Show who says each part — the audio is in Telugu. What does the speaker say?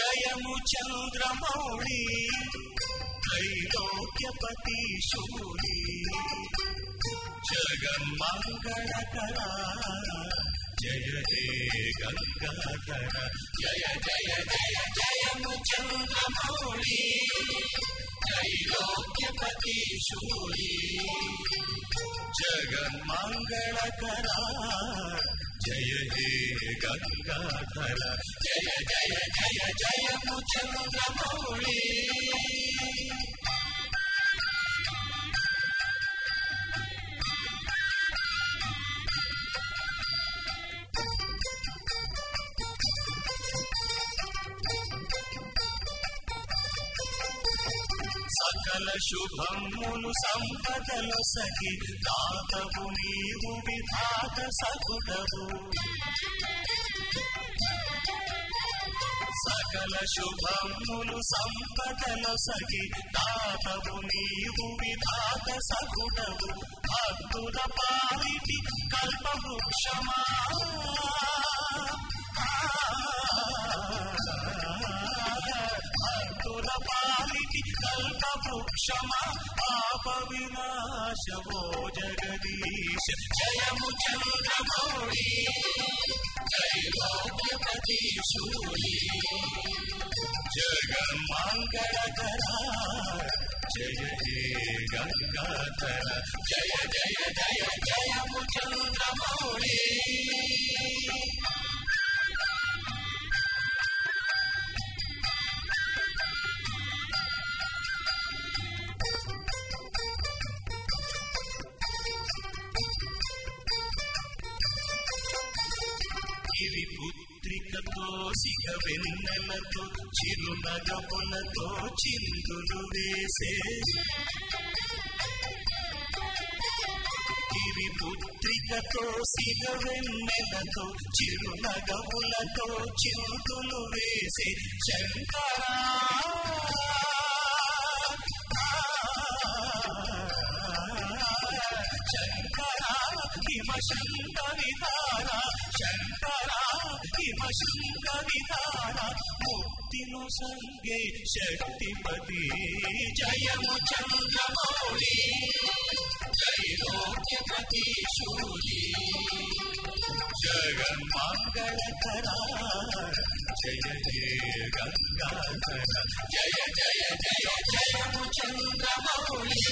Speaker 1: జయము చంద్రమౌళి త్రైలోక్యపతి శూలి జగన్మంగళకర జయ జయ గంగాధర జయ జయ జయ జయము చంద్రమౌళి త్రైలోక్యపతి శూలి జగన్మంగళకర జయ హే గంగాధర జయ జయ జయ జయము చంద్రమౌళి సకల శుభములు సంపదల సఖి దాతవు నీవు విధాత సకుటవు సకల శుభములు సంపదల సఖి దాతవు నీవు విధాత సకుటవు భక్తుల పాలిటి కల్పవృక్షమా వృక్షమా పాప వినాశమో జగదీశ. జయము చంద్రమౌళి త్రైలోక్యపతి శూలి జగన్మంగళకర జయ జయ గంగాధర జయ జయ జయ జయము చంద్రమౌళి. గిరి పుత్రికతో సిగ వెన్నెలతో చిరునగములతో చిందులు వేసే గిరి పుత్రికతో సిగ వెన్నెలతో చిరునగములతో చిందులు వేసే శంకరా శంకరా ముక్తిను సంగే శక్తిపతి జయము చంద్రమౌళి త్రైలోక్యపతి శూలి జగన్మంగళకర జయ జయ గంగాధర జయ జయ జయ జయము చంద్రమౌళి